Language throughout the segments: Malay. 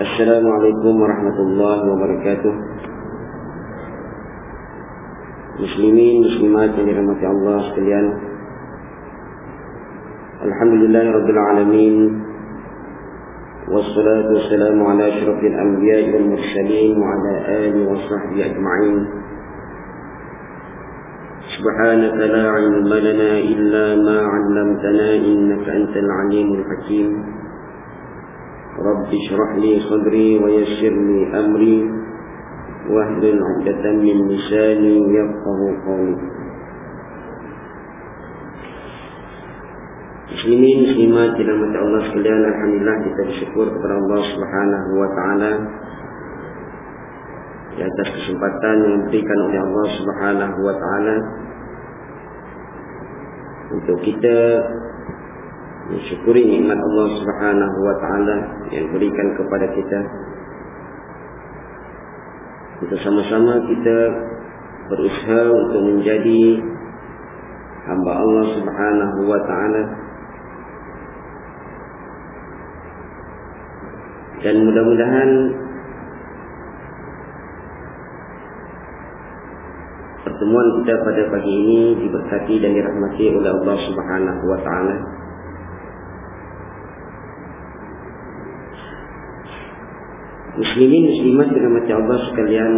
السلام عليكم ورحمة الله وبركاته. مسلمين مسلمات من رحمة الله سبحانه. الحمد لله رب العالمين. والصلاة والسلام على أشرف الأنبياء والمرسلين وعلى آل وصحبه أجمعين. سبحانك لا علم لنا إلا ما علمتنا إنك أنت العليم الحكيم. رب اشرح لي صدري ويسر لي أمري واهلل عقدة من لساني يفقه قولي Muslimin, muslimat, dirahmati Allah sekalian, Alhamdulillah kita bersyukur kepada Allah Subhanahu Wa Taala di atas kesempatan yang diberikan oleh Allah Subhanahu Wa Taala untuk kita mensyukuri nikmat Allah Subhanahu Wa Taala yang diberikan kepada kita. Untuk sama-sama kita berusaha untuk menjadi hamba Allah Subhanahu Wa Taala dan mudah-mudahan pertemuan kita pada pagi ini diberkati dan dirahmati oleh Allah Subhanahu wa taala. Muslimin muslimat dirahmati Allah sekalian.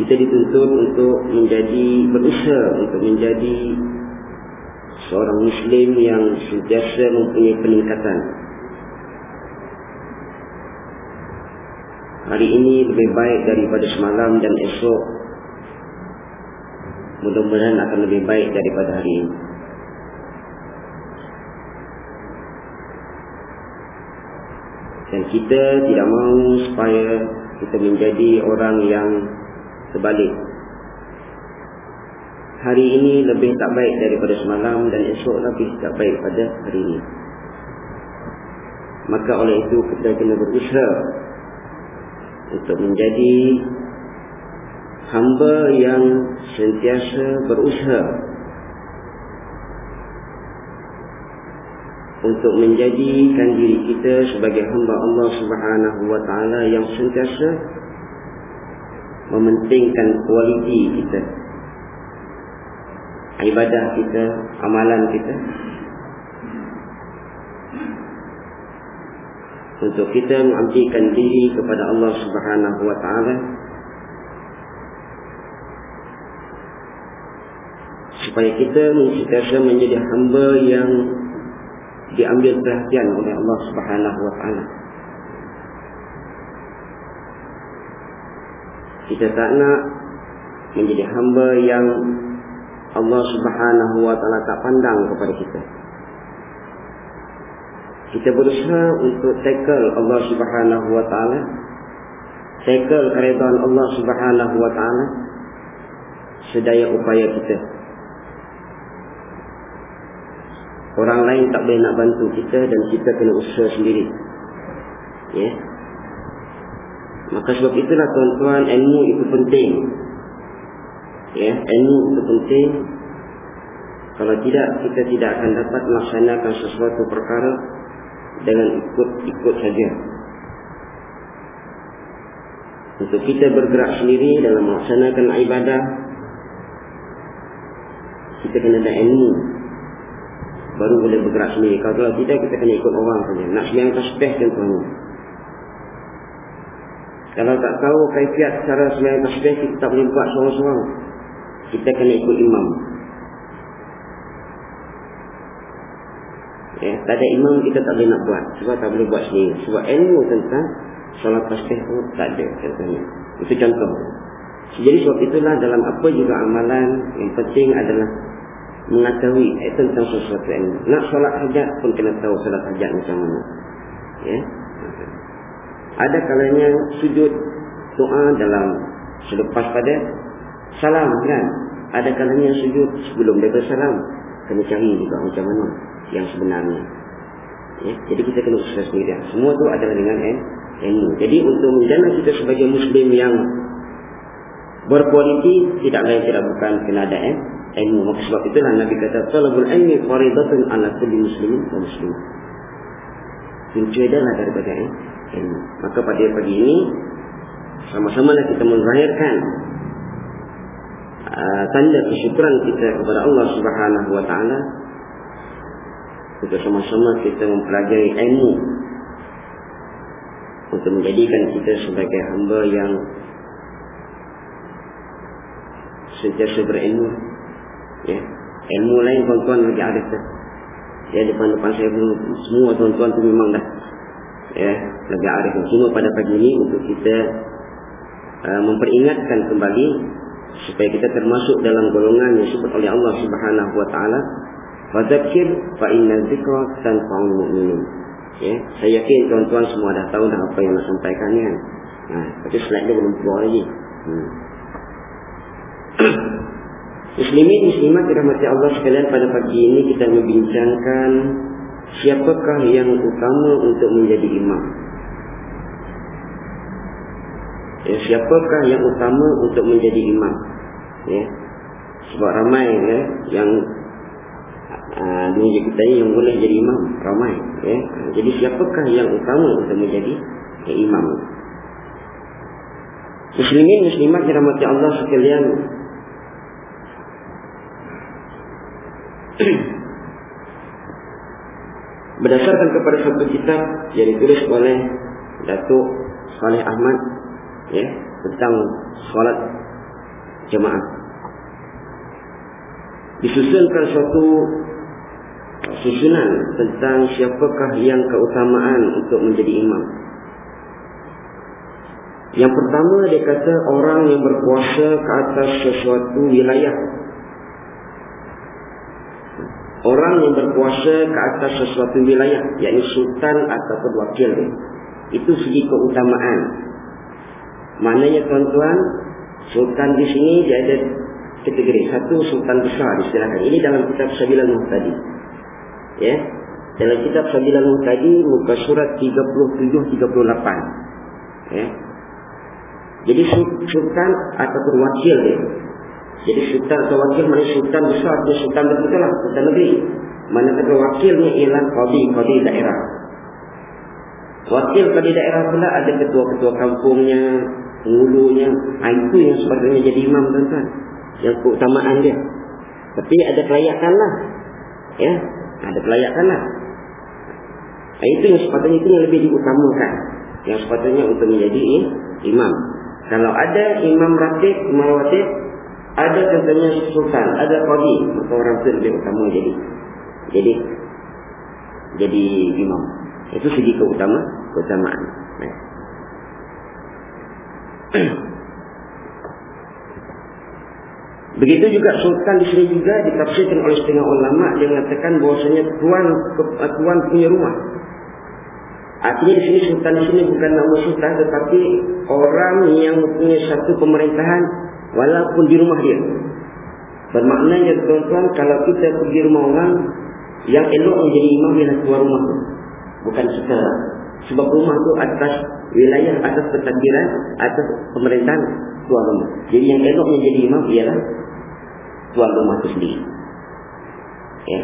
Kita dituntut untuk menjadi berusaha untuk menjadi seorang muslim yang sentiasa mempunyai peningkatan. Hari ini lebih baik daripada semalam dan esok. Mudah-mudahan akan lebih baik daripada hari ini dan kita tidak mahu supaya kita menjadi orang yang terbalik hari ini lebih tak baik daripada semalam dan esok lebih tak baik pada hari ini. Maka oleh itu kita kena berusaha untuk menjadi hamba yang sentiasa berusaha untuk menjadikan diri kita sebagai hamba Allah Subhanahu wa taala yang sentiasa mementingkan kualiti kita ibadah kita amalan kita. Untuk kita mengabdikan diri kepada Allah Subhanahu wa taala supaya kita sentiasa menjadi hamba yang diambil perhatian oleh Allah Subhanahu wa taala. Kita tak nak menjadi hamba yang Allah Subhanahu wa taala tak pandang kepada kita. Kita berusaha untuk tackle Allah Subhanahu wa taala tackle keridhaan Allah Subhanahu wa taala sedaya upaya kita orang lain tak boleh nak bantu kita dan kita kena usaha sendiri ya maka sebab itulah tuan-tuan ilmu itu penting ya ilmu itu penting kalau tidak kita tidak akan dapat melaksanakan sesuatu perkara dengan ikut-ikut saja. Untuk kita bergerak sendiri dalam melaksanakan ibadah, kita kena ada ilmu. Baru boleh bergerak sendiri. Kalau tidak, kita kena ikut orang saja. Nak sembiang tasbih contohnya. Kalau tak tahu kaifiat cara sembiang tasbih, kita tak boleh buat seorang-seorang. Kita kena ikut imam. Ya, tak ada imam kita tak boleh nak buat sebab tak boleh buat sendiri. Sebab ilmu tentang solat tasbih tu tak ada contohnya. Itu contoh. Jadi sebab itulah dalam apa juga amalan yang penting adalah mengetahui eh, tentang sesuatu ilmu. Nak solat hajat pun kena tahu solat hajat macam mana. Ya. Ada kalanya sujud doa dalam selepas pada salam kan. Ada kalanya sujud sebelum dia bersalam. Kena cari juga macam mana yang sebenarnya. Ya. Jadi kita kena usaha sendiri. Semua tu adalah dengan eh, ilmu. Jadi untuk menjana kita sebagai Muslim yang berkualiti tidak lain tidak bukan kena ada eh, ilmu. Maka sebab itulah Nabi kata talabul ilmi faridatun ala kulli muslimin wa muslimah. Kunci adalah daripada eh, ilmu. Maka pada pagi ini sama-sama lah kita menzahirkan uh, tanda kesyukuran kita kepada Allah Subhanahu wa taala. Kita sama-sama kita mempelajari ilmu untuk menjadikan kita sebagai hamba yang sentiasa berilmu ya. ilmu lain tuan-tuan lagi ada ya depan-depan saya pun semua tuan-tuan tu memang dah ya lagi ada cuma pada pagi ini untuk kita uh, memperingatkan kembali supaya kita termasuk dalam golongan yang disebut oleh Allah Subhanahu wa taala fadzakir fa inna dzikra tanfa'ul mu'minin ya saya yakin tuan-tuan semua dah tahu dah apa yang nak sampaikan ni kan. Ha tapi slide dia belum keluar lagi. Hmm. Muslimin muslimat dirahmati Allah sekalian pada pagi ini kita membincangkan siapakah yang utama untuk menjadi imam. Ya, siapakah yang utama untuk menjadi imam? Ya. Sebab ramai ya yang uh, dunia kita ini yang boleh jadi imam ramai ya. Jadi siapakah yang utama untuk menjadi ya, imam? Muslimin muslimat dirahmati Allah sekalian berdasarkan kepada satu kitab yang ditulis oleh Datuk Saleh Ahmad ya tentang solat jemaah. Disusunkan suatu susunan tentang siapakah yang keutamaan untuk menjadi imam. Yang pertama dia kata orang yang berkuasa ke atas sesuatu wilayah orang yang berkuasa ke atas sesuatu wilayah yakni sultan ataupun wakil itu segi keutamaan. Maknanya tuan-tuan sultan di sini dia ada kategori. Satu sultan besar istilahkan ini dalam kitab Sabilan tadi ya? Dalam kitab Sabilan tadi muka surat 37 38 ya? Jadi sultan ataupun wakil dia. Jadi sultan atau wakil mana sultan besar dia sultan betul lah sultan negeri. Mana kata wakilnya ialah qadi daerah. Wakil qadi daerah pula ada ketua-ketua kampungnya, pengulunya. Ha, itu yang sepatutnya jadi imam tuan-tuan. Yang keutamaan dia. Tapi ada kelayakan lah. Ya, ada kelayakan lah. Ha, itu yang sepatutnya itu yang lebih diutamakan. Yang sepatutnya untuk menjadi imam. Kalau ada imam ratib, imam ratib, ada contohnya sultan, ada qadi, maka orang itu lebih utama jadi jadi jadi imam. Itu segi keutama, keutamaan. Begitu juga sultan di sini juga ditafsirkan oleh setengah ulama dia mengatakan bahwasanya tuan tuan punya rumah. Artinya di sini sultan di sini bukan nama sultan tetapi orang yang mempunyai satu pemerintahan walaupun di rumah dia. Bermaknanya tuan-tuan kalau kita pergi rumah orang yang elok menjadi imam ialah tuan rumah tu. Bukan kita. Sebab rumah tu atas wilayah, atas pentadbiran, atas pemerintahan tuan rumah. Jadi yang elok menjadi imam ialah tuan rumah tu sendiri. Ya.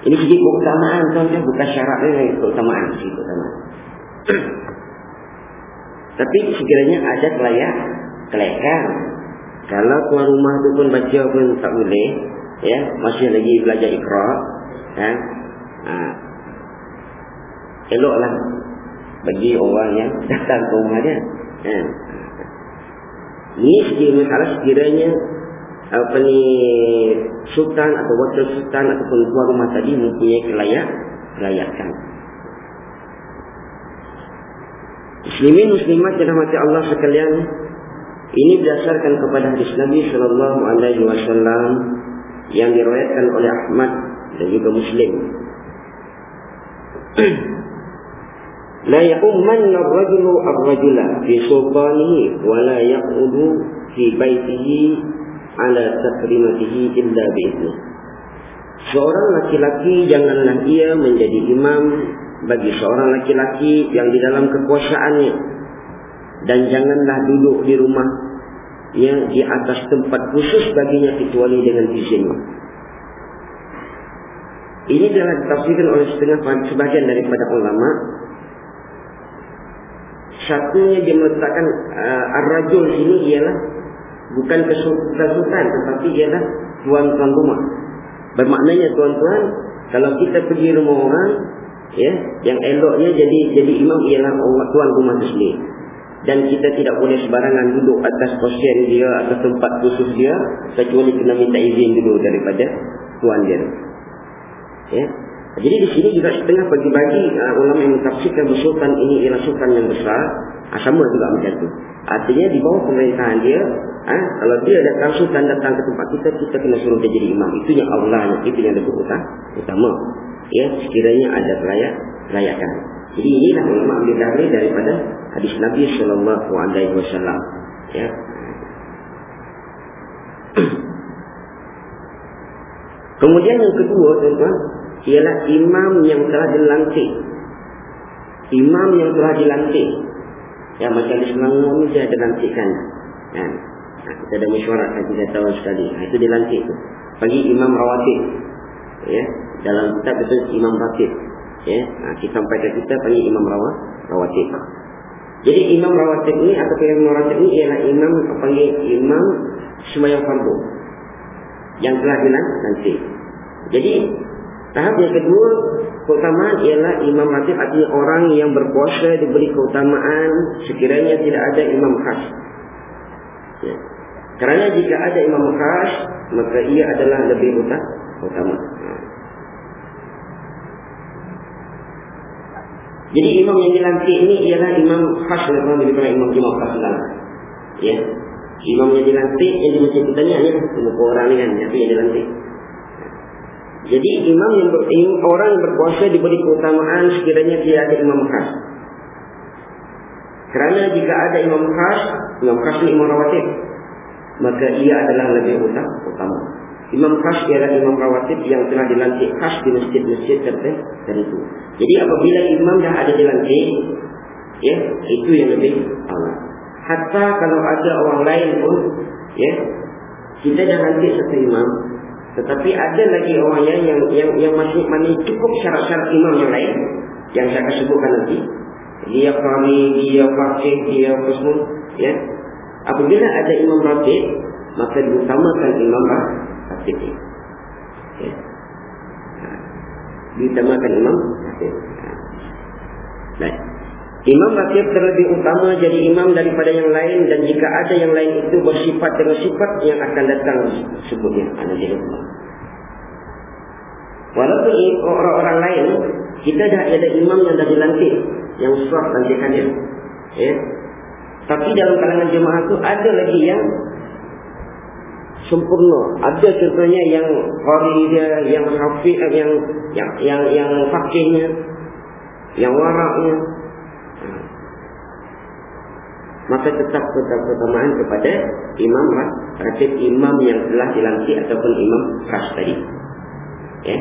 Ini segi keutamaan tuan-tuan bukan syarat dia keutamaan keutamaan. Tapi sekiranya ada kelayak kelaikan. Kalau tuan rumah tu pun baca pun tak boleh, ya, masih lagi belajar ikra, ya. Ha. Eloklah bagi orang yang datang ke rumah dia. Ya. Ini sekiranya masalah sekiranya apa ni sultan atau wakil sultan ataupun tuan rumah tadi mempunyai kelayak kelayakan. Muslimin muslimat yang mati Allah sekalian ini berdasarkan kepada hadis Nabi sallallahu alaihi wasallam yang diriwayatkan oleh Ahmad dan juga Muslim. La yaqummanna ar-rajulu ar-rajula fi sultanihi wa la yaqudu fi baitihi ala takrimatihi illa bi'izni. Seorang laki-laki janganlah ia menjadi imam bagi seorang laki-laki yang di dalam kekuasaannya dan janganlah duduk di rumah yang di atas tempat khusus baginya kecuali dengan izinnya. Ini telah ditafsirkan oleh setengah sebagian daripada ulama. Satunya dia meletakkan uh, ar-rajul ini ialah bukan kesultanan tetapi ialah tuan-tuan rumah. Bermaknanya tuan-tuan kalau kita pergi rumah orang ya yang eloknya jadi jadi imam ialah tuan rumah sendiri dan kita tidak boleh sebarangan duduk atas kursi dia atau tempat khusus dia kecuali kena minta izin dulu daripada tuan dia. Ya. Jadi di sini juga setengah bagi-bagi uh, ulama yang mentafsirkan sultan ini ialah sultan yang besar, uh, sama juga macam itu. Artinya di bawah pemerintahan dia, uh, kalau dia datang sultan datang ke tempat kita, kita kena suruh dia jadi imam. Itu yang Allah, itu yang lebih utama. Ya, sekiranya ada layak, layakan. Jadi inilah ulama ambil dalil daripada hadis Nabi wasallam. Ya. Kemudian yang kedua, tuan-tuan, ialah imam yang telah dilantik. Imam yang telah dilantik. Ya, macam di Selangor ni dia ada lantikkan. Ya. Nah, kita ada mesyuarat kan tiga tahun sekali. Nah, itu dilantik tu. Bagi imam rawatib. Ya. Dalam kitab itu imam rawatib. Ya. Nah, kita sampai ke kita panggil imam rawat, rawatib. Jadi imam rawatib ni atau imam rawatib ni ialah imam panggil imam sembahyang fardu yang telah dilantik. Jadi tahap yang kedua keutamaan ialah imam rawatib artinya orang yang berpuasa diberi keutamaan sekiranya tidak ada imam khas. Ya. Kerana jika ada imam khas maka ia adalah lebih utama. Jadi imam yang dilantik ini ialah imam khas daripada daripada imam imam khas. Ya. Imam yang dilantik yang dimacam kita ni muka orang ni kan, yang dilantik. Jadi imam yang ber, orang yang berpuasa diberi keutamaan sekiranya dia ada imam khas. Kerana jika ada imam khas, imam khas ni imam rawatib, maka ia adalah lebih utama. Imam khas ialah imam rawatib yang telah dilantik khas di masjid-masjid tertentu. Jadi apabila imam dah ada dilantik, ya, itu yang lebih awal. Hatta kalau ada orang lain pun, ya, kita dah lantik satu imam, tetapi ada lagi orang yang yang yang, yang masih mana cukup syarat-syarat imam yang lain yang saya akan sebutkan nanti. Dia kami, dia fakih, dia semua, ya. Apabila ada imam rawatib, maka diutamakan imam ini. Ya. Ha. Ditamakan Imam Hatib. Ha. Baik. Imam Ratib terlebih utama jadi imam daripada yang lain dan jika ada yang lain itu bersifat dengan sifat yang akan datang sebutnya. Walaupun orang-orang lain kita dah ada imam yang dah dilantik yang sah lantikannya. Ya. Tapi dalam kalangan jemaah itu ada lagi yang sempurna. Ada contohnya yang qari dia, yang hafiz yang yang yang yang fakihnya, yang waraknya. Maka tetap keutamaan kepada imam ratib imam yang telah dilantik ataupun imam khas tadi. Ya.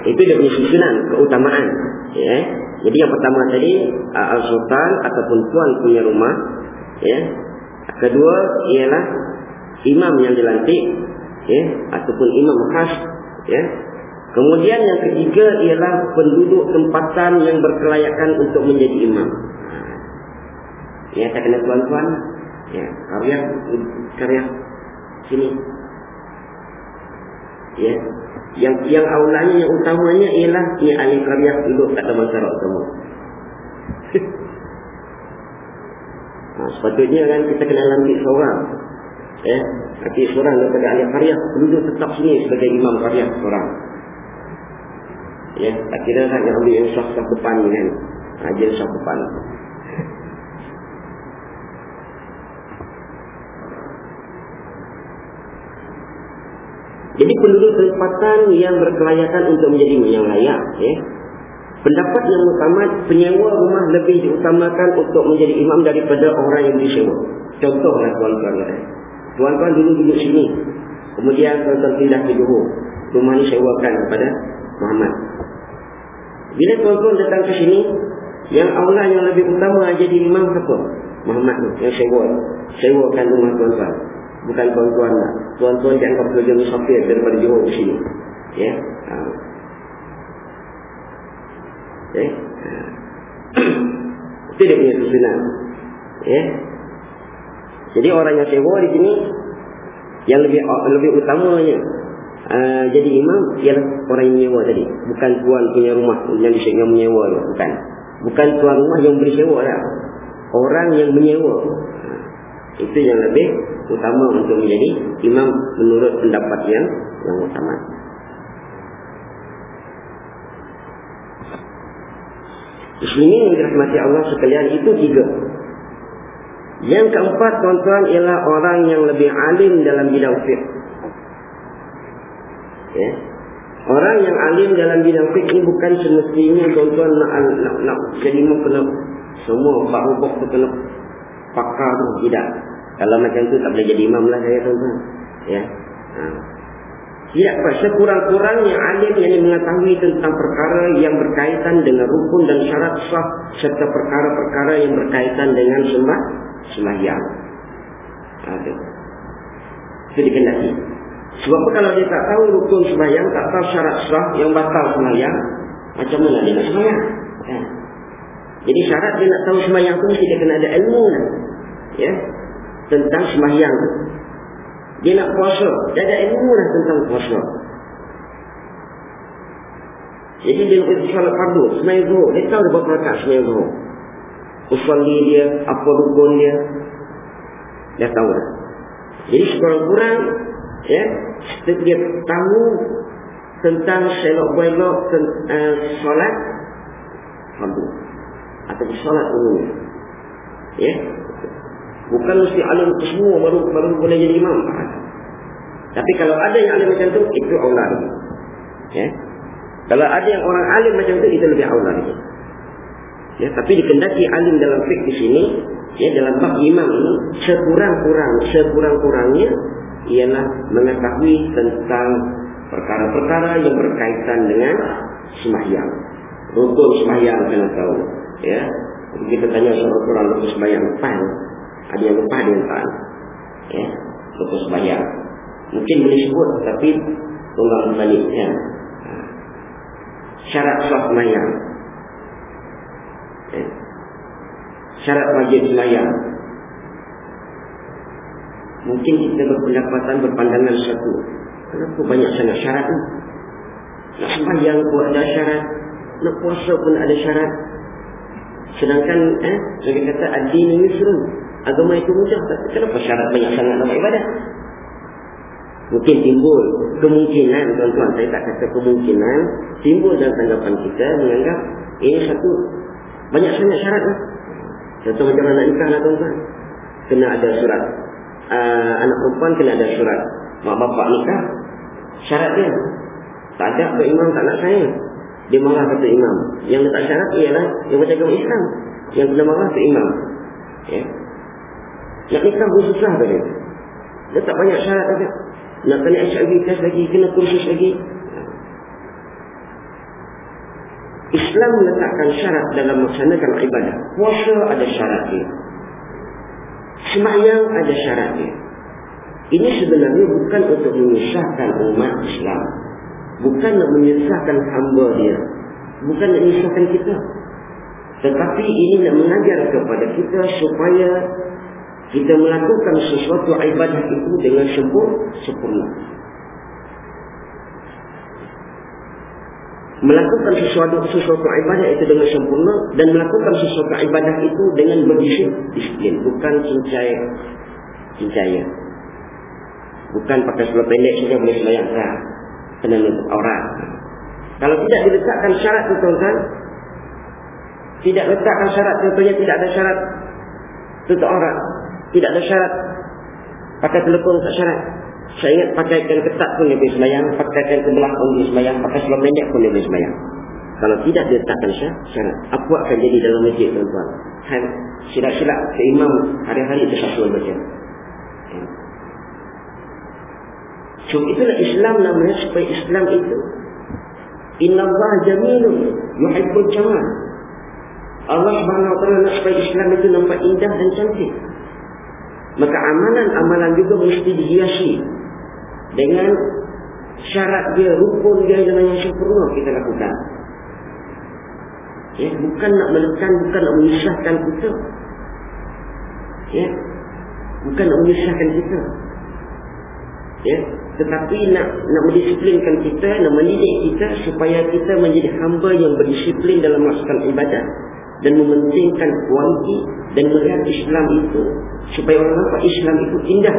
Itu dia punya susunan, keutamaan. Ya. Jadi yang pertama tadi, Al-Sultan ataupun Tuan punya rumah. Ya. Kedua, ialah imam yang dilantik. Ya. Ataupun imam khas. Ya. Kemudian yang ketiga ialah penduduk tempatan yang berkelayakan untuk menjadi imam. Ya, tak kena tuan-tuan. Ya, karya, karya sini. Ya, yang yang awalnya yang utamanya ialah ni ahli karya duduk kat dalam syarat semua. ha, sepatutnya kan kita kena lambat seorang. Eh, tapi seorang daripada ahli karya duduk tetap sini sebagai imam karya seorang. Ya, tak kira lah yang ambil yang sah-sah depan ni kan. Ajar sakupan. Jadi penduduk tempatan yang berkelayakan untuk menjadi yang layak. Ya. Pendapat yang utama, penyewa rumah lebih diutamakan untuk menjadi imam daripada orang yang disewa. Contohlah tuan-tuan. Ya. Tuan-tuan dulu duduk sini. Kemudian tuan-tuan pindah ke Johor. Rumah ini sewakan kepada Muhammad. Bila tuan-tuan datang ke sini, yang Allah yang lebih utama jadi imam siapa? Muhammad yang sewa. Sewakan rumah tuan-tuan. Bukan tuan-tuan lah. Tuan-tuan dianggap kerja musafir daripada Johor ke sini. Ya. Ha. Okay. Ha. Itu dia punya susunan. Ya. Jadi orang yang sewa di sini yang lebih lebih utamanya uh, jadi imam ialah orang yang menyewa tadi. Bukan tuan punya rumah yang disewa menyewa tu. Bukan. Bukan tuan rumah yang beri sewa lah. Orang yang menyewa. Uh, itu yang lebih utama untuk menjadi imam menurut pendapat yang yang utama. Sini yang dirahmati Allah sekalian itu tiga. Yang keempat tuan-tuan ialah orang yang lebih alim dalam bidang fiqh. Ya. Orang yang alim dalam bidang fiqh ini bukan semestinya tuan-tuan nak, nak, nak jadi kena semua bak-bak tu kena pakar. Tidak. Kalau macam tu tak boleh jadi imam lah saya tuan-tuan. Ya. Ha. Apa. Sekurang-kurangnya alim yang mengetahui tentang perkara yang berkaitan dengan rukun dan syarat sah serta perkara-perkara yang berkaitan dengan sembah sembahyang. Ada. Itu dikendaki. Sebab kalau dia tak tahu rukun sembahyang, tak tahu syarat sah yang batal sembahyang, macam mana dia nak sembahyang? Ya. Jadi syarat dia nak tahu sembahyang tu mesti dia kena ada ilmu lah. Ya. Tentang sembahyang. Dia nak puasa, dia ada ilmu lah tentang puasa. Jadi dia nak salat fardu, sembahyang zuhur, dia tahu dia berapa rakaat sembahyang zuhur usalli dia, apa rukun dia. Dia tahu dah. Jadi sekurang-kurang, ya, setiap dia tahu tentang selok belok uh, solat, fardu. Atau solat umum. Ya. Bukan mesti alim semua baru baru boleh jadi imam. Tapi kalau ada yang alim macam tu, itu Allah. Ya. Kalau ada yang orang alim macam tu, itu lebih Allah. Ya. Tapi dikendaki alim dalam fiqh di sini, ya dalam bab imam ini sekurang-kurang sekurang-kurangnya ialah mengetahui tentang perkara-perkara yang berkaitan dengan sembahyang. Rukun sembahyang kena tahu, ya. Kita tanya seorang kurang rukun sembahyang pan, ada yang lupa ada yang tak. Ya, rukun sembahyang. Mungkin boleh sebut tapi ulang balik ya. Ha. Syarat sah sembahyang syarat wajib semayang. Mungkin kita berpendapatan berpandangan satu. Kenapa banyak sangat syarat ni? Nak semayang pun ada syarat. Nak puasa pun ada syarat. Sedangkan, eh, saya kata, adi ni yusrun. Agama itu mudah. Tapi kenapa syarat banyak sangat dalam ibadah? Mungkin timbul kemungkinan, tuan-tuan, saya tak kata kemungkinan, timbul dalam tanggapan kita menganggap ini satu banyak sangat syarat lah. Contoh macam anak nikah lah tuan-tuan. Kena ada surat. Uh, anak perempuan kena ada surat. Mak bapak nikah. Syarat dia. Tak ada ke imam tak nak saya. Dia marah kata imam. Yang letak syarat ialah yang agama Islam. Yang kena marah ke imam. Ya. Nak nikah pun susah ke dia. Dia tak banyak syarat ada. Nak kena HIV test lagi. Kena kursus lagi. Islam meletakkan syarat dalam melaksanakan ibadah. Puasa ada syaratnya. Semayang ada syaratnya. Ini sebenarnya bukan untuk menyusahkan umat Islam. Bukan nak menyusahkan hamba dia. Bukan nak menyusahkan kita. Tetapi ini nak mengajar kepada kita supaya kita melakukan sesuatu ibadah itu dengan sempurna. melakukan sesuatu sesuatu ibadah itu dengan sempurna dan melakukan sesuatu ibadah itu dengan berdisiplin bukan cincai cincaya bukan pakai seluar pendek saja boleh sembahyang sah kena nutup aurat kalau tidak diletakkan syarat itu tuan Tidak letakkan syarat. Contohnya tidak ada syarat tutup orang. Tidak ada syarat pakai telefon tak syarat. Saya ingat pakaikan ketat pun dia boleh semayang. Pakaikan kebelah pun dia semayang. Pakai seluar pendek pun dia boleh semayang. Kalau tidak diletakkan syarat. Apa akan jadi dalam masjid tuan-tuan? Silap-silap ke imam hari-hari itu satu baca. So itulah Islam namanya supaya Islam itu Inna Allah jamilun yuhibbul jamal. Allah taala nak supaya Islam itu nampak indah dan cantik. Maka amalan-amalan juga mesti dihiasi dengan syarat dia, rukun dia dengan yang sempurna kita lakukan. Ya, bukan nak menekan, bukan nak menyusahkan kita. Ya, bukan nak menyusahkan kita. Ya, tetapi nak nak mendisiplinkan kita, nak mendidik kita supaya kita menjadi hamba yang berdisiplin dalam melaksanakan ibadah dan mementingkan kualiti dan melihat Islam itu supaya orang nampak Islam itu indah.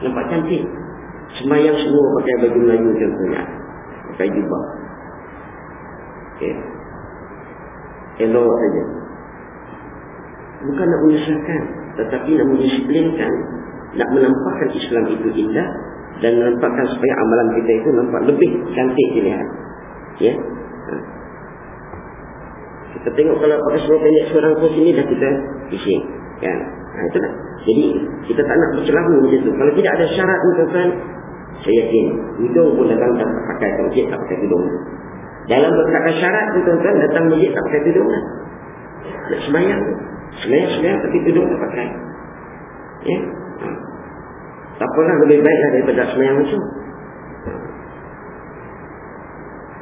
Nampak cantik. Semayang semua pakai baju Melayu contohnya. Pakai jubah. Okay. Elok saja. Bukan nak menyusahkan. Tetapi nak mendisiplinkan nak menampakkan Islam itu indah dan menampakkan supaya amalan kita itu nampak lebih cantik dilihat. Ya. Ha. Kita tengok kalau pakai seluar pendek seorang pun sini dah kita bising. Kan? Ha, itulah. Jadi kita tak nak bercelahu macam tu. Kalau tidak ada syarat untuk kan, saya yakin hidung pun datang tak pakai masjid tak pakai hidung. Dalam berkata syarat untuk kan datang masjid tak pakai hidung lah. Nak semayang. Semayang-semayang tapi hidung tak pakai. Ya. Tak pernah lebih baiklah daripada semayang macam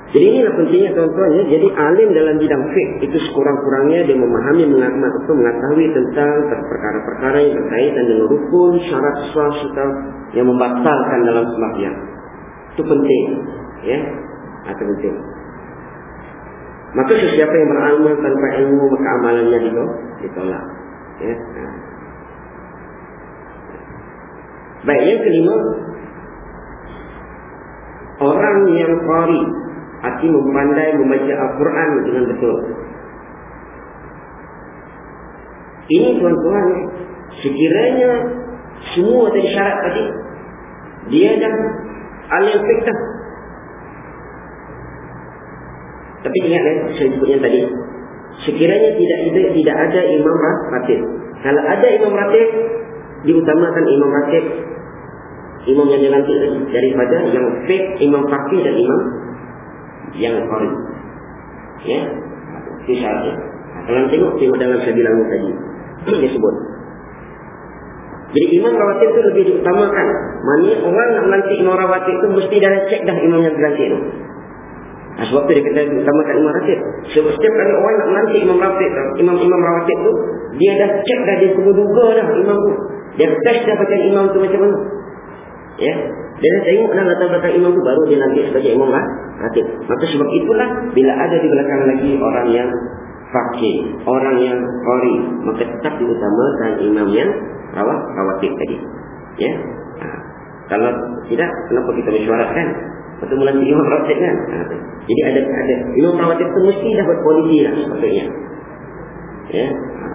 Jadi inilah pentingnya tuan-tuan ya. Jadi alim dalam bidang fiqh itu sekurang-kurangnya dia memahami mengetahui tentang perkara-perkara yang berkaitan dengan rukun, syarat sah serta yang membatalkan dalam sembahyang. Itu penting, ya. Itu penting. Maka sesiapa yang beramal tanpa ilmu maka amalannya ditolak. Ya. Baik, yang kelima Orang yang qari Arti memandai membaca Al-Quran dengan betul. Ini tuan-tuan Sekiranya Semua tadi syarat tadi Dia dah Alim fiqh Tapi ingat ya Saya sebutnya tadi Sekiranya tidak tidak, tidak ada imam ratib. Kalau ada imam ratib Diutamakan imam ratib imam yang dilantik daripada yang fake imam fakir dan imam yang qari. Ya. Itu syaratnya. Kalau tengok tengok dalam saya bilang tadi. Dia sebut. Jadi imam rawatib itu lebih diutamakan. Mana orang nak melantik imam rawatib itu mesti dah cek dah imam yang dilantik itu. Nah, sebab itu dia kata utamakan imam rawatib. Sebab setiap kali orang nak melantik imam rawatib, imam-imam rawatib itu, dia dah cek dah, dia semua duga dah imam itu. Dia test dah baca imam itu macam mana. Ya. Dia tengok dalam latar belakang imam itu baru dia nanti sebagai imam lah. Ratib. Maka sebab itulah bila ada di belakang lagi orang yang fakir, orang yang qari, maka tetap diutamakan imam yang rawat rawatib tadi. Ya. Ha. Kalau tidak, kenapa kita mesyuaratkan? Bertemu nanti imam rawatib kan? Ha. Jadi ada ada imam rawatib itu mesti dah berpolisi lah sepatutnya. Ya. Ha.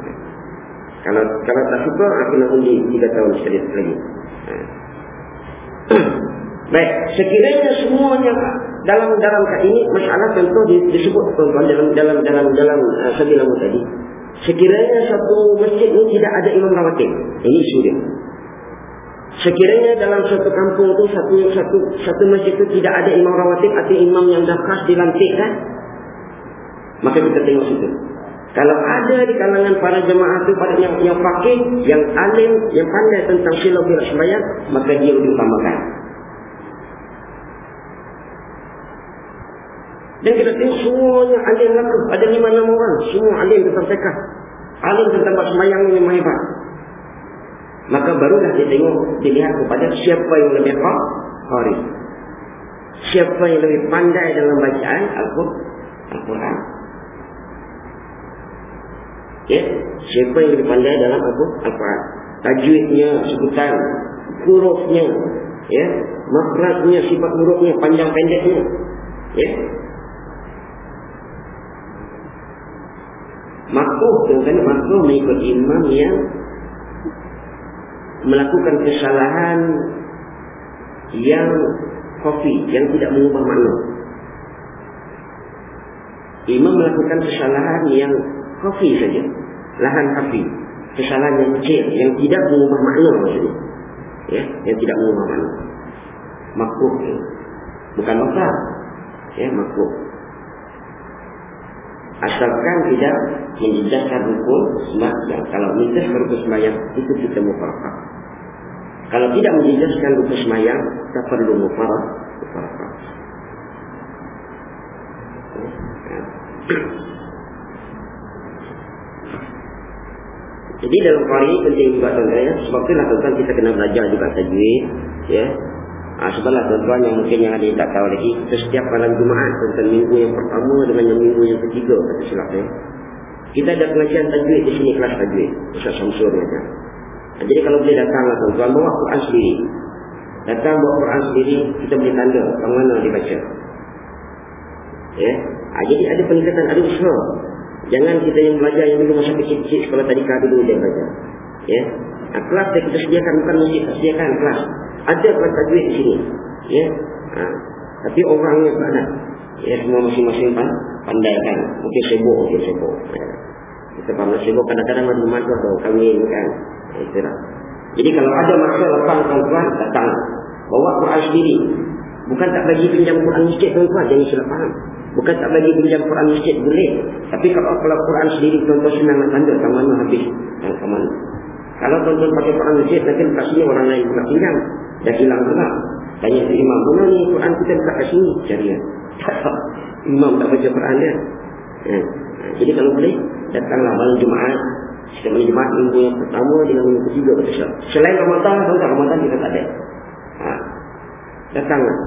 Kalau kalau tak suka, nak undi 3 tahun sekali lagi. Ha. Baik, sekiranya semuanya dalam dalam ini masalah contoh disebut tuan dalam dalam dalam dalam uh, sebilang tadi. Sekiranya satu masjid ini tidak ada imam rawatib, ini isu dia. Sekiranya dalam satu kampung itu satu satu satu masjid itu tidak ada imam rawatib atau imam yang dah khas dilantikkan, maka kita tengok situ. Kalau ada di kalangan para jemaah itu pada yang yang fakih, yang alim, yang pandai tentang bila sembahyang, maka dia diutamakan. Dan kita tengok semuanya alim laku. Ada lima enam orang. Semua alim tentang sekah. Alim tentang sembahyang ini memang hebat. Maka barulah dia tengok, dilihat kepada siapa yang lebih hari. Siapa yang lebih pandai dalam bacaan Al-Quran. Ya? Siapa yang lebih pandai dalam Al-Quran? Tajwidnya, sebutan, hurufnya, ya? makhrajnya, sifat hurufnya, panjang pendeknya. Ya? Makruh, kerana makruh mengikut imam yang melakukan kesalahan yang kopi, yang tidak mengubah makna. Imam melakukan kesalahan yang kofi saja. Lahan kafi kesalahan yang kecil yang tidak mengubah makna maksudnya ya yang tidak mengubah makna makruh ya. bukan besar ya makruh asalkan tidak menjejaskan rukun sembahyang kalau menjejaskan rukun sembahyang itu kita mufaraqah kalau tidak menjejaskan rukun sembahyang kita perlu mufaraqah Jadi dalam hari ini penting juga tuan-tuan ya. Sebab itulah tuan-tuan kita kena belajar juga tajwid. Ya. Ha, sebablah tuan-tuan yang mungkin yang ada yang tak tahu lagi. Setiap malam Jumaat tentang minggu yang pertama dengan yang minggu yang ketiga. Kata silap ya. Kita ada pengajian tajwid di sini kelas tajwid. Ustaz Samsul kata. Ha, jadi kalau boleh datanglah tuan-tuan. Bawa Quran sendiri. Datang bawa Quran sendiri. Kita boleh tanda. Bagaimana mana dibaca. Ya. Ha, jadi ada peningkatan. Ada usaha. Jangan kita yang belajar yang dulu masa kecil-kecil sekolah tadika dulu dia belajar. Ya. Ha, kelas yang kita sediakan bukan kita sediakan kelas. Ada kelas tajwid di sini. Ya. Ha. Tapi orangnya tak ada. Ya, semua masing-masing pandai kan. Mungkin sibuk, mungkin sibuk. Ya. Kita pandai sibuk kadang-kadang ada mata atau kami kan. Itulah. Jadi kalau ada masa lepas tuan-tuan, datang. Bawa Quran sendiri. Bukan tak bagi pinjam Quran masjid tuan-tuan. Jangan silap faham. Bukan tak bagi pinjam Quran masjid boleh. Tapi kalau kalau Quran sendiri tuan-tuan senang nak tanda ke mana habis. Ke mana. Kalau tuan-tuan pakai Quran masjid nanti sini orang lain pula pinjam. Dah hilang pula. Tanya si imam. Mana ni Quran kita dekat kat sini? Cari ya. Tak. Imam tak baca Quran dia. Ya. Jadi kalau boleh datanglah malam Jumaat. Setiap malam Jumaat minggu yang pertama dengan minggu ketiga. Selain Ramadan, tuan-tuan Ramadan kita tak ada. Datanglah.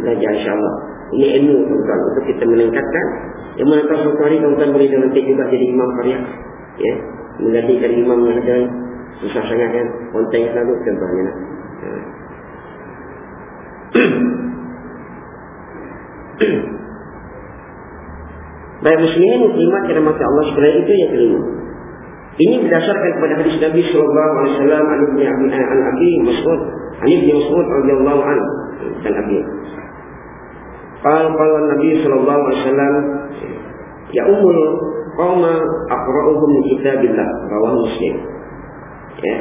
Belajar insyaAllah. Ini ilmu tuan-tuan untuk kita meningkatkan. Yang mana tahu suatu hari tuan-tuan boleh nanti juga jadi imam karya. Ya. Menggantikan imam yang ada. Susah sangat kan. Konteng selalu contohnya. Nak. Ha. Baik muslimin muslimat yang mati Allah sekalian itu yang kelima. Ini berdasarkan kepada hadis Nabi sallallahu alaihi wasallam an Abi an Abi Mas'ud, an Ibnu Mas'ud radhiyallahu anhu dan Abi Qala Nabi sallallahu alaihi wasallam ya ummul qauma aqra'uhum kitabillah rawahu Muslim. Ya.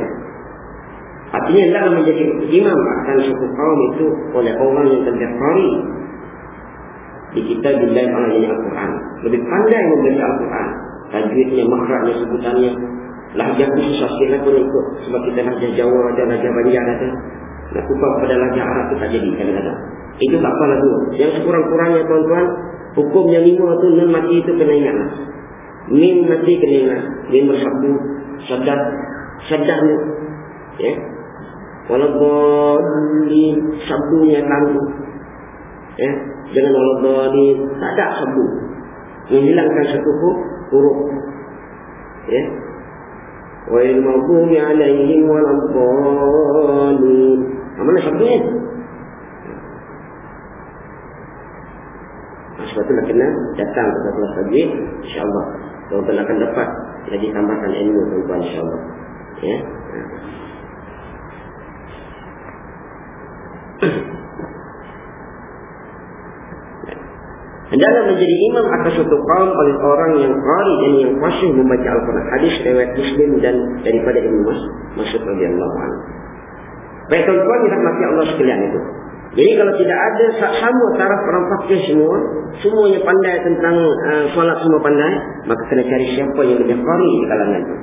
Artinya dalam menjadi imam akan suku kaum itu oleh orang yang terdaftar di kitab billah yang Al-Quran. Lebih pandai membaca Al-Quran. Tajwidnya, makhrajnya, sebutannya. Lahjah khusus asyiklah pun ikut. Sebab kita lahjah Jawa, ada lahjah Banjar ada. Nak kupah pada lahjah Arab itu tak jadi kadang-kadang. Itu tak apa lagi. Yang sekurang-kurangnya tuan-tuan, hukumnya lima tu nun mati itu kena ingat. Min mati kena ingat. Min bersabdu, sadar, sadarnya. Ya. Walaupun di sabdunya tangguh. Ya. Jangan walaupun di tak ada sabdu. Menghilangkan satu huruf. Ya. Wa ilmaghdubi alaihim waladdallin. Mana sabdunya? sebab itu nak kena datang ke kelas tajwid insyaallah tuan-tuan akan dapat lagi tambahkan ilmu tuan-tuan insyaallah ya Dalam menjadi imam akan suatu kaum oleh orang yang qari dan yang fasih membaca Al-Quran hadis riwayat Muslim dan daripada Ibnu Mas'ud radhiyallahu anhu. Baik tuan-tuan yang mati Allah sekalian itu. Jadi kalau tidak ada sama taraf orang fakir semua, semuanya pandai tentang uh, solat semua pandai, maka kena cari siapa yang lebih qari di kalangan itu.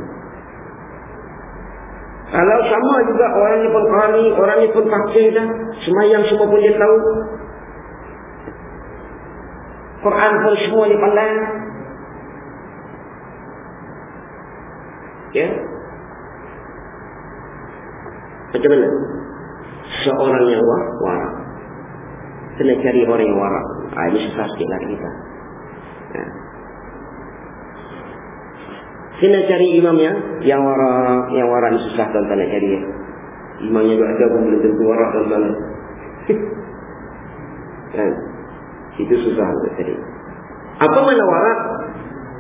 Kalau sama juga orangnya pun qari, orangnya pun fakir dah, semayang semua pun dia tahu. Quran pun semuanya pandai. Ya. Macam mana? Seorang yang warak kena cari orang yang warak. Ha, ini susah sikit lah kita. Ha. Kena cari imam yang yang warak. Yang warak ni susah tuan-tuan nak cari. Ya. Imamnya juga ada pun belum tentu warak tuan-tuan. kan? Itu susah untuk cari. Apa mana warak?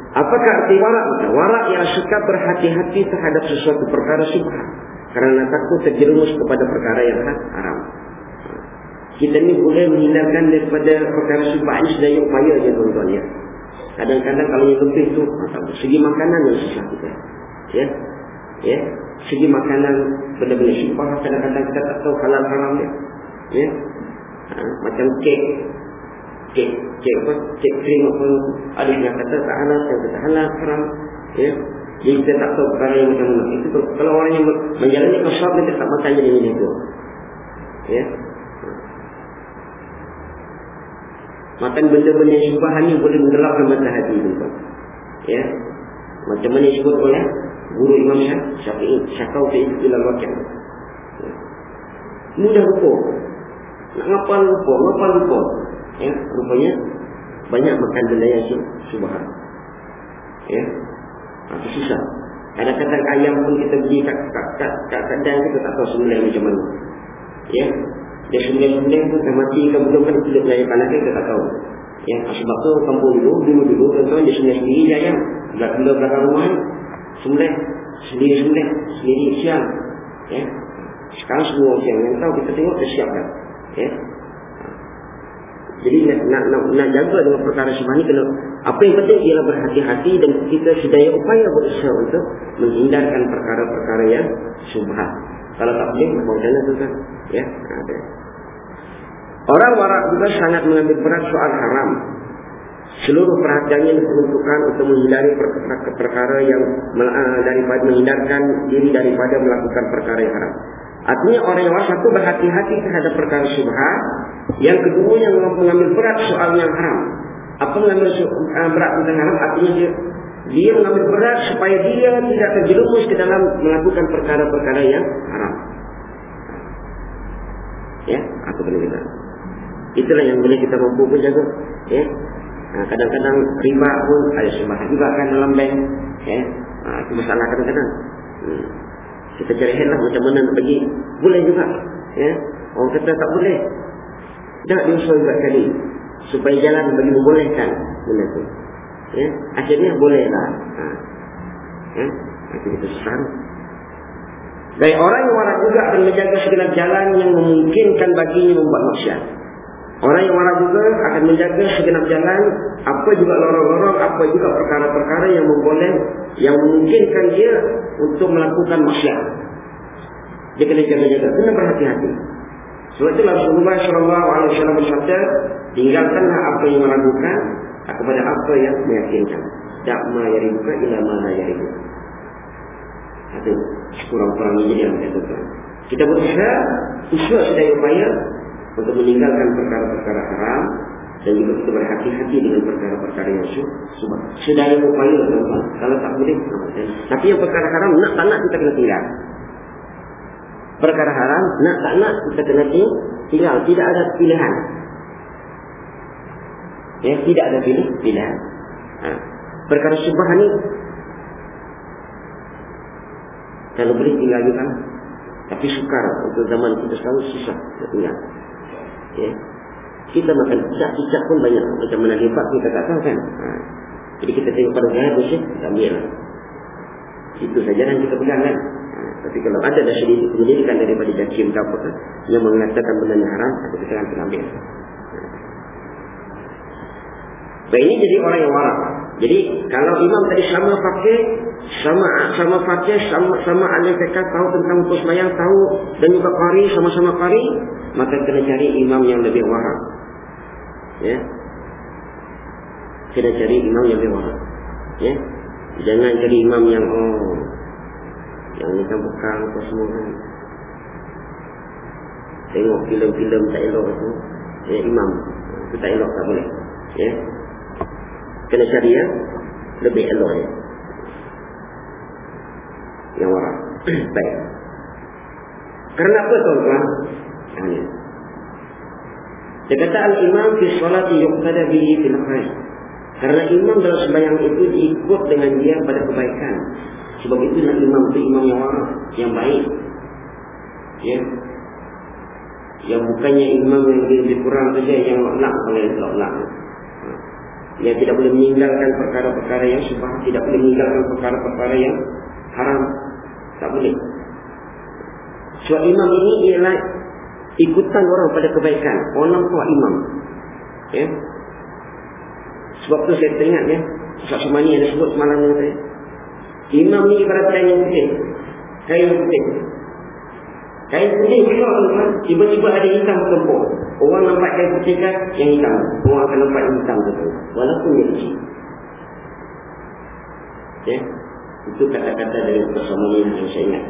Apa Apakah arti warak? Warak yang suka berhati-hati terhadap sesuatu perkara syubhat. Kerana takut terjerumus kepada perkara yang haram. Kita ni boleh menghindarkan daripada perkara syubhat ini sedaya upaya je tuan-tuan ya. Kadang-kadang kalau yang lebih tu segi makanan yang susah kita. Ya. Ya. Segi makanan benda-benda syubhat kadang-kadang kita tak tahu halal haram dia. Ya. Ha, macam kek kek kek apa? Kek krim apa? Ada yang kata tak halal yang kata halal haram ya. Jadi kita tak tahu perkara yang macam mana. Itu tu, kalau orang yang menjalani kasab dia tak makan jadi ini tu ya. Makan benda-benda yang syubhan ni boleh menggelapkan mata hati itu ya. Macam mana disebut oleh guru Imam Syafi'i syakau fi ilal wakil. Ya. mudah lupa nak ngapal lupa ngapal lupa ya, rupanya banyak makan benda yang subhan. Ya. Itu susah. Kadang-kadang ayam pun kita beli kat kat kat, kat kadang kita tak tahu semula macam mana. Ya. Dia semula-semula tu dah mati ke belum kan kulit ayam panas kita tak tahu. Ya, sebab tu kampung dulu, dulu dulu tuan-tuan dia semula sendiri je ayam. Belakang belakang rumah semula sendiri-sendiri sendiri siang. Ya. Sekarang semua siang yang tahu kita tengok dah siap dah. Ya. Jadi nak, nak, nak, nak jaga dengan perkara syubhat ni kena apa yang penting ialah berhati-hati dan kita sedaya upaya berusaha untuk menghindarkan perkara-perkara yang syubhat. Kalau tak boleh, macam mana tu kan? Ya, ada. Orang warak juga sangat mengambil berat soal haram. Seluruh perhatiannya diperuntukkan untuk menghindari perkara yang ah, daripada menghindarkan diri daripada melakukan perkara yang haram. Artinya orang yang satu berhati-hati terhadap perkara syubhat. Yang kedua yang mengambil berat soal yang haram. Apa mengambil uh, berat tentang haram? Artinya dia, dia mengambil berat supaya dia tidak terjerumus ke dalam melakukan perkara-perkara yang haram. Ya, apa boleh kita? Itulah yang boleh kita mampu pun jaga. Ya. Ha, kadang-kadang riba pun ada sebab juga kan dalam bank. Ya. Ha, itu masalah kadang-kadang. Hmm. Kita cari lah macam mana nak pergi. Boleh juga. Ya. Orang kata tak boleh. Tak diusul juga kali. Supaya jalan bagi membolehkan. Benda tu. Ya. Akhirnya bolehlah. Ha. Ya. Akhirnya susah. Dari orang yang warak juga akan menjaga segenap jalan yang memungkinkan baginya membuat maksiat. Orang yang warak juga akan menjaga segenap jalan apa juga lorong-lorong, apa juga perkara-perkara yang memboleh, yang memungkinkan dia untuk melakukan maksiat. Dia kena jaga-jaga, kena berhati-hati. Sebab itu Rasulullah SAW bersabda, tinggalkanlah apa yang meragukan kepada apa yang meyakinkan. Tak ma yaribuka ila mana yaribuka. Itu sekurang-kurangnya jadi yang kita Kita berusaha, usaha sedaya upaya untuk meninggalkan perkara-perkara haram dan juga kita berhati-hati dengan perkara-perkara yang subah. Sedaya upaya teman kalau tak boleh. Tapi yang perkara haram nak tak nak kita kena tinggal. Perkara haram nak tak nak kita kena tinggal. Tidak ada pilihan. Ya, tidak ada pilih, pilihan. Ha. Perkara subah ni kalau boleh tinggal juga. Tapi sukar untuk zaman kita sekarang susah nak tinggal. Ya. Kita makan cicak-cicak pun banyak. Macam mana hebat kita tak tahu kan. Ha. Jadi kita tengok pada gaya bersih, kita ambil lah. Itu saja yang kita pegang kan. Ha. Tapi kalau ada dah sedikit penyelidikan daripada jakim ke apa kan, yang mengatakan benda yang haram, kita akan ambil. Ha. Baik ini jadi orang yang warak. Jadi kalau imam tadi sama fakir, sama sama fakir, sama sama ahli fikih tahu tentang hukum sembahyang, tahu dan juga qari sama-sama qari, maka kena cari imam yang lebih warak. Ya. Kena cari imam yang lebih warak. Ya. Jangan cari imam yang oh yang ni kan apa semua kan. Tengok filem-filem tak elok itu. Ya, imam. Itu tak elok tak boleh. Ya kena cari yang lebih elok ya. yang warak baik. Kerana apa tuan-tuan? Hanya dia kata al-imam fi salati yuqtada bihi fil khair. Kerana imam dalam sembahyang itu diikut dengan dia pada kebaikan. Sebab itu nak imam itu imam yang warak yang baik. Ya? Yang bukannya imam yang lebih kurang saja yang nak oleh Allah Dia tidak boleh meninggalkan perkara-perkara yang subah. Tidak boleh meninggalkan perkara-perkara yang haram. Tak boleh. Sebab imam ini ialah ikutan orang pada kebaikan. Orang nampak imam. Ya. Sebab tu saya teringat ya. Ustaz Sumani yang disebut semalam ni. Imam ni ibarat kain yang putih. Kain yang putih. Kain putih tuan Tiba-tiba ada hitam tempur. Orang nampak kain putih kan yang hitam. Orang akan nampak yang hitam tu. Walaupun dia kecil. Ya. Itu kata-kata dari Sumani yang saya ingat.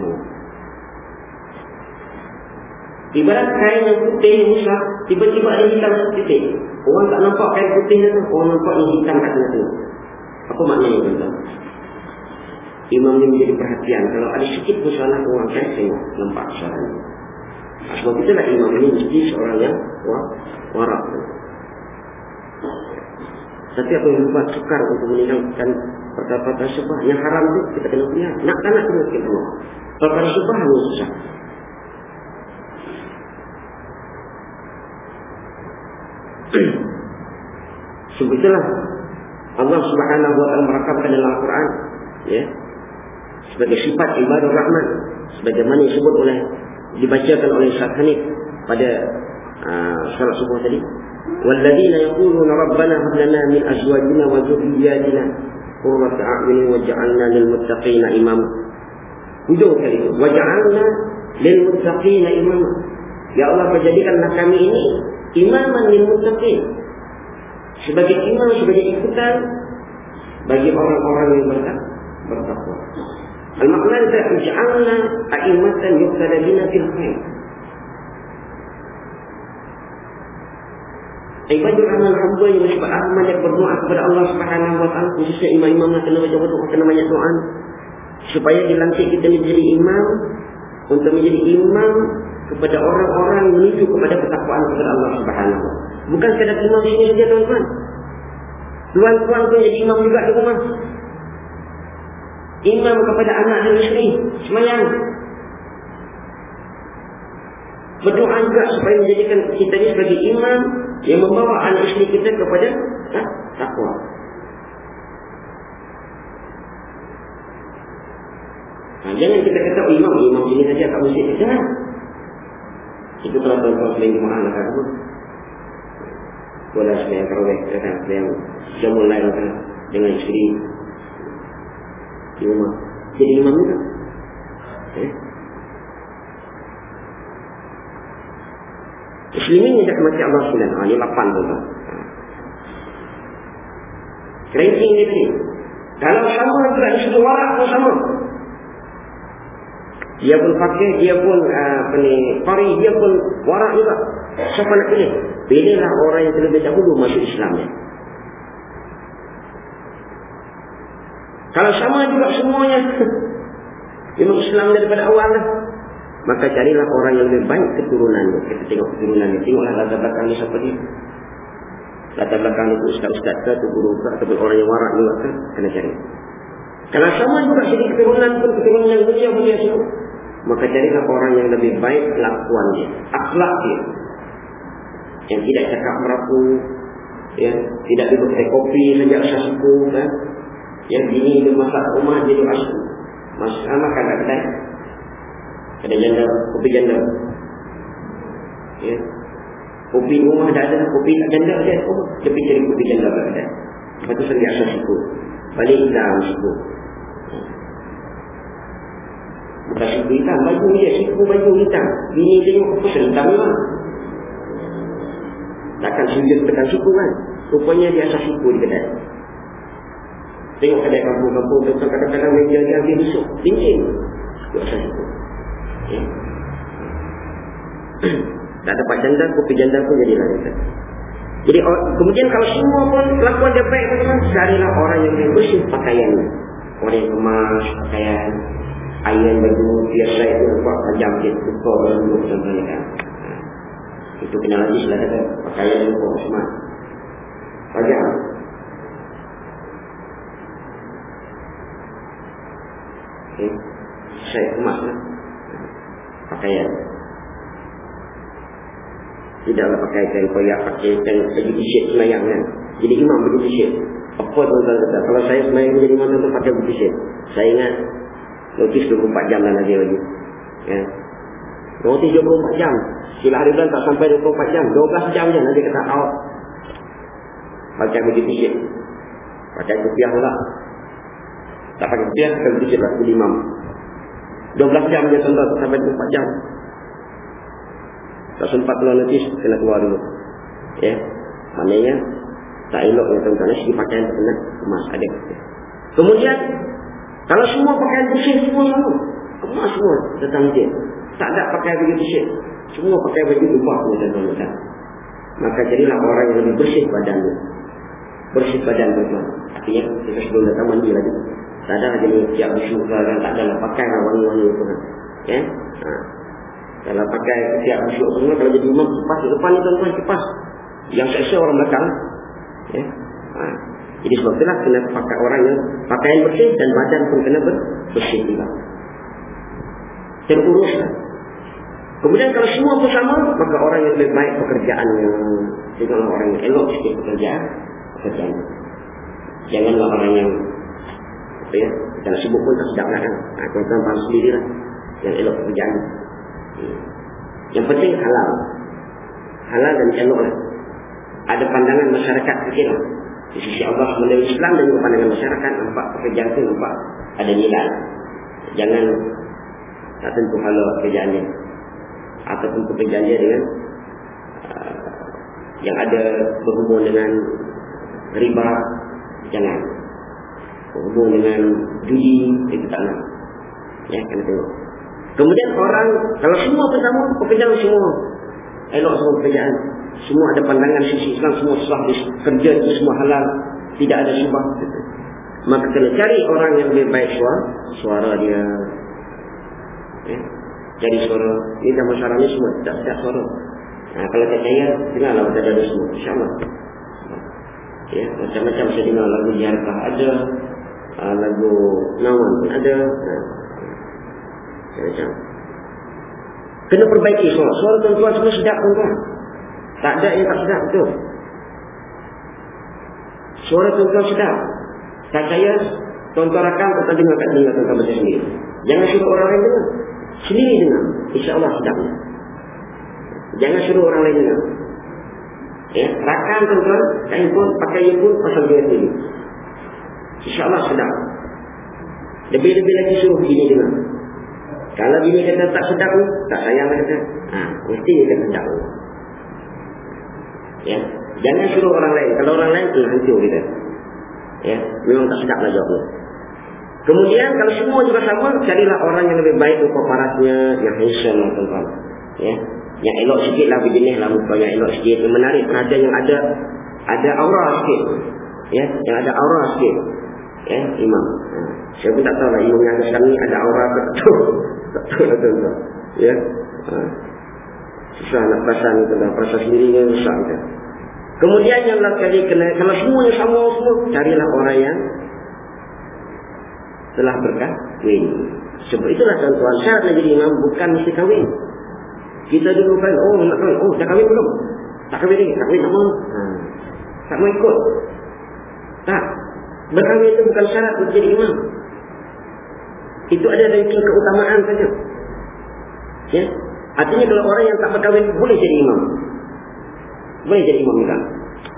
Ibarat kain yang putih yang besar, tiba-tiba ada hitam titik. Orang tak nampak kain putih tu, orang nampak yang hitam kat tengah tu. Apa maknanya tuan Imam ni menjadi perhatian. Kalau ada sikit pun salah, orang akan tengok, nampak salah. Sebab itulah imam ini mesti seorang yang warak. Tapi apa yang buat sukar untuk meninggalkan perkara-perkara subah yang haram tu kita kena punya. Nak tak nak kena kita punya. Perkara subah hanya susah. Sebab itulah Allah Subhanahu wa taala merakamkan dalam Al-Quran ya. Sebagai sifat ibadah rahman sebagaimana disebut oleh dibacakan oleh Syekh Hanif pada uh, salat subuh tadi. Walladzina yaquluna rabbana hab lana min azwajina wa dhurriyyatina qurrata a'yunin waj'alna lil muttaqina imama. Hujung kali itu. Waj'alna lil muttaqina imama. Ya Allah, jadikanlah kami ini imaman lil muttaqin sebagai imam sebagai ikutan bagi orang-orang yang bertakwa al-makna itu ja'alna a'immatan yuqtada bina fil khair Ibadah amal hamba yang bersifat amal yang berdoa kepada Allah Subhanahu Wa Taala khususnya imam-imam yang kena baca doa kena banyak doa supaya dilantik kita menjadi imam untuk menjadi imam kepada orang-orang menuju kepada ketakwaan kepada Allah Subhanahu wa Bukan sekadar imam di sini saja tuan-tuan. Tuan-tuan pun jadi imam juga di rumah. Imam kepada anak dan isteri semayang. Berdoa juga supaya menjadikan kita ini sebagai imam yang membawa anak isteri kita kepada ha, takwa. Nah, jangan kita kata oh, imam, imam ini saja tak mesti. Jangan. Itu kalau tuan-tuan selain jemaah nak kata Bola selain terawih Kata selain jamun lain kan, Dengan isteri Rumah Jadi imam juga eh? Muslimin yang tak mati Allah SWT Ini lapan tu Ranking dia tadi. Kalau sama juga disitu warak pun sama. Dia pun pakai, dia pun uh, apa ni, pari, dia pun warak juga. Siapa nak pilih? Pilihlah orang yang terlebih dahulu masuk Islam Kalau sama juga semuanya, ilmu Islam daripada awal lah. Maka carilah orang yang lebih baik keturunan Kita tengok keturunan dia. Tengoklah latar belakang ni siapa dia. Latar belakang itu ustaz-ustaz ke, atau guru ke, atau orang yang warak juga ke. Kena cari. Kalau sama juga segi keturunan pun, keturunan yang mulia-mulia semua maka carilah orang yang lebih baik lakuannya, akhlak dia. Yang tidak cakap merapu, ya, tidak duduk kopi sejak subuh, kan? Yang ini dia masak rumah dia duduk asal. Masak makan tak kedai. Ada janda, kopi janda. Ya. Kopi rumah dah ada, kopi janda dia. Oh, tapi cari kopi janda tak kedai. Lepas tu sejak asal subuh. Balik dalam subuh. Bukan siku hitam, baju dia, siku baju hitam. Bini tengok apa hitam memang. Takkan sujud tekan suku kan. Rupanya dia asal suku di kedai. Tengok kedai kampung-kampung, kadang-kadang meja dia ambil. Cincin. Dia asal suku. Okay. tak dapat janda, kopi janda pun jadi lain. Jadi kemudian kalau semua pun kelakuan dia baik macam carilah orang yang bersih pakaian. Orang yang kemas pakaian, ayam baju biasa itu nampak panjang sikit tukar dalam mulut contohnya kan ha. itu kena lagi kata pakaian itu kok semua panjang okay. saya kemas lah pakaian tidaklah pakai kain koyak pakai kain baju t-shirt semayang kan Jadi imam begitu syek. Apa tuan-tuan kata? Kalau saya semayang menjadi imam tuan pakai begitu syek. Saya ingat notis 24 jam lah lagi lagi. Ya. Notis 24 jam. Sila hari bulan tak sampai 24 jam. 12 jam je nanti kata out. Pakai begitu syek. Pakai kupiah pula. Tak pakai pakai begitu syek lah. Jadi imam. 12 jam je tuan-tuan sampai 24 jam. Tak sempat keluar notis, kena keluar dulu. Ya. Maknanya, tak elok ya tuan-tuan. Segi pakaian tak kena kemas. Ada. Kemudian, kalau semua pakaian bersih semua sama. Kemas semua datang masjid. Tak ada pakai baju bersih. Semua pakai baju ubah ya tuan-tuan. Maka jadilah orang yang lebih bersih badannya. Bersih badan tuan-tuan. Artinya, kita sebelum datang mandi lagi. Tak ada lagi ni siap bersyukur kan. Tak ada lah pakai lah wangi-wangi itu kan. Ya. Ha. Kalau pakai siap bersyukur semua. Kalau jadi imam kipas. Depan ni tuan-tuan kipas. Yang seksa orang belakang. Ya. Ha. Jadi sebab itulah kena pakai orang yang pakaian bersih. Dan badan pun kena bersih juga. Terurus lah. Kemudian kalau semua pun sama. Maka orang yang lebih baik pekerjaan yang. Janganlah orang yang elok sikit pekerjaan. Pekerjaan. Janganlah orang yang ya nak sibuk pun tak sedap lah kan. Ha, tuan-tuan faham sendiri lah. Yang elok pekerjaan hmm. yang penting halal. Halal dan elok lah. Ada pandangan masyarakat sikit lah. Di sisi Allah melalui Islam dan juga pandangan masyarakat nampak pekerjaan tu nampak ada nilai. Jangan tak tentu halal pekerjaannya ataupun pekerjaannya dengan uh, yang ada berhubung dengan riba jangan hubung dengan judi itu tak nak. Ya kena tengok. Kemudian orang kalau semua bersama pekerjaan semua elok semua pekerjaan. Semua ada pandangan sisi Islam semua sah kerja itu semua halal. Tidak ada syubah. Maka kena cari orang yang lebih baik suara suara dia. Ya cari suara. Ini dah masyarakat ni semua tak sedap suara. Nah, kalau tak percaya dengarlah kita ada semua. insyaAllah. Ya macam-macam saya dengar lagu Yarkah ada uh, lagu Nawan pun ada. Ha. Macam. Kena perbaiki suara. Suara tuan-tuan semua sedap tuan-tuan. Tak ada yang tak sedap betul. Suara tuan-tuan sedap. Tak saya, tuan-tuan rakam, tuan-tuan dengar kat dengar tuan-tuan baca sendiri. Jangan suruh orang lain dengar. Sendiri dengar. InsyaAllah sedapnya. Jangan suruh orang lain dengar. Ya, rakam tuan-tuan, kain pun, pakai pun, pasal dia sendiri. InsyaAllah sedap. Lebih-lebih lagi suruh bini dengar. Kalau bini kata tak sedap pun, tak sayang kata. Ha, mesti dia kata sedap. Ya. Jangan suruh orang lain. Kalau orang lain, tu hancur kita. Ya. Memang tak sedap lah jawabnya. Kemudian kalau semua juga sama, carilah orang yang lebih baik untuk parasnya, yang handsome lah tuan-tuan. Ya. Yang elok sikit lah berjenis lah muka yang elok sikit. Yang menarik perhatian yang ada ada aura sikit. Ya, yang ada aura sikit ya imam. Ha. saya pun tak tahu lah imam yang ada sekarang ni ada aura betul tak tahu. Lah tuan ya? Ha. susah nak perasan ni tuan perasan sendiri ni susah kita. Kemudian yang lah kali kena kalau semuanya sama semua carilah orang yang telah berkahwin sebab itulah tuan-tuan syarat nak jadi imam bukan mesti kahwin. Kita dulu kan oh nak kahwin. Oh dah kahwin belum? Tak kahwin lagi tak kahwin tak mau ha. tak mau ikut. Tak Berkahwin itu bukan syarat untuk jadi imam. Itu ada ranking keutamaan saja. Ya? Artinya kalau orang yang tak berkahwin boleh jadi imam. Boleh jadi imam juga.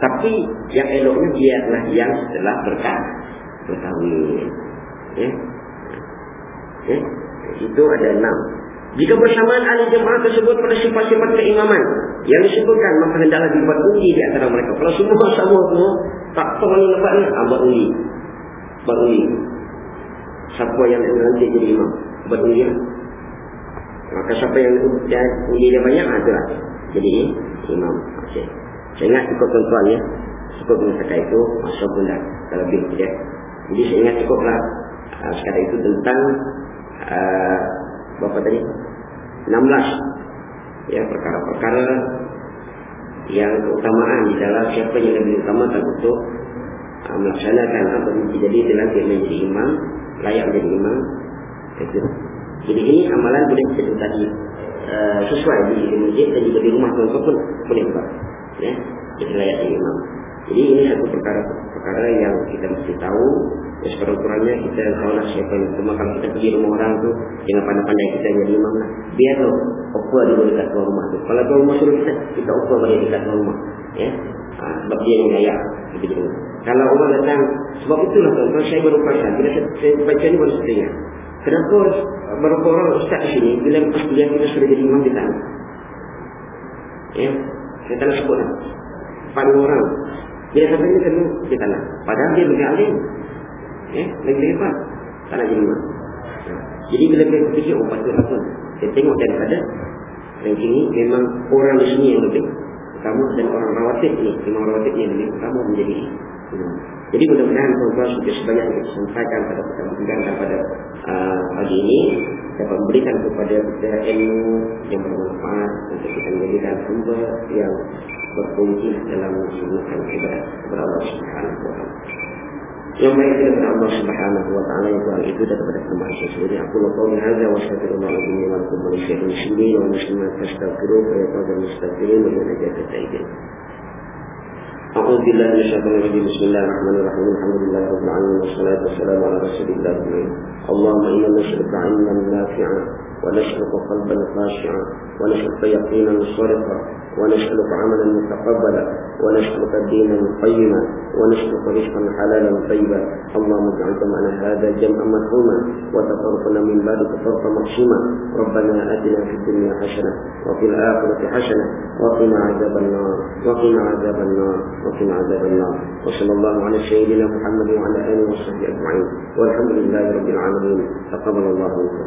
Tapi yang eloknya dia adalah yang setelah berkah berkahwin. Ya? Ya? Itu ada enam. Jika bersamaan ahli jemaah tersebut pada sifat-sifat keimaman yang disebutkan maka hendaklah dibuat undi di antara mereka. Kalau semua sama semua tak ni lepas ni, ah, buat undi. Buat undi. Siapa yang nanti jadi imam? Buat undi lah. Maka siapa yang dia, undi dia banyak, ah, itulah. Jadi imam. Okay. Saya ingat cukup tuan-tuan ya. Cukup mengatakan itu, masa pun dah lebih. Ya. Jadi saya ingat cukuplah. Uh, sekarang itu tentang uh, berapa tadi? 16 ya perkara-perkara yang keutamaan di dalam siapa yang lebih utama untuk uh, melaksanakan atau menjadi dalam dia menjadi imam layak menjadi imam. Itu. jadi ini amalan boleh kita tadi uh, sesuai di, di masjid dan juga di rumah tuan pun boleh buat. Ya jadi layak jadi imam. Jadi ini satu perkara perkara yang kita mesti tahu. Ya, sekurang-kurangnya kita tahu lah siapa yang cuma kalau kita pergi rumah orang tu jangan pandai-pandai kita jadi imam lah. Biar tu opah di dekat tuan rumah tu. Kalau tuan rumah suruh kita, kita opah balik dekat tuan rumah. Ya, ha, sebab dia yang layak. Kalau orang datang, sebab itulah tuan-tuan saya baru perasan. Bila saya, saya baca ni baru saya Kenapa beberapa orang ustaz sini bila lepas kuliah kita sudah jadi imam sana? Ya, saya tak nak sebut lah. Pada orang. Dia sampai ni kena di sana. Padahal dia lebih alim. Ya, lebih hebat. Tak nak jadi imam. Jadi bila kita fikir, oh patutlah pun. Saya tengok daripada ranking ini memang orang di sini yang lebih utama dan orang rawatib ni, imam rawatib ni lebih utama menjadi imam. Jadi mudah-mudahan tuan-tuan sudah sebanyak yang kita sampaikan pada pertemuan pada uh, pagi ini dapat memberikan kepada kita ilmu yang bermanfaat untuk kita menjadikan sumber yang berfungsi dalam melaksanakan ibadah kepada Allah Subhanahu wa taala. Yang baik kepada Allah Subhanahu wa taala yang Tuhan itu daripada kemahan sendiri. Aku lakukan ini hadza wa astaghfirullah alazim wa lakum wa lisyai'in muslimin wa muslimat fastaghfiruh fa yatawabal mustaghfirin wa yunajjat taibin. أعوذ بالله من الشيطان الرجيم. بسم الله الرحمن الرحيم. الحمد لله رب العالمين والصلاة والسلام على رسول الله اللهم إنا نسألك علما نافعا ونسألك قلبا خاشعا ونسألك يقينا صادقا ونسألك عملا متقبلا ونسألك دينا قيما ونسألك رزقا حلالا طيبا. اللهم اجعل جمعنا هذا جمعا مرحوما وتفرقنا من بعدك فرقا مقسوما. ربنا آتنا في الدنيا حسنة وفي الآخرة حسنة وقنا عذاب النار وقنا عذاب النار وقنا عذاب النار. وصلى الله على سيدنا محمد وعلى آله وصحبه أجمعين. والحمد لله رب العالمين. تقبل الله منكم.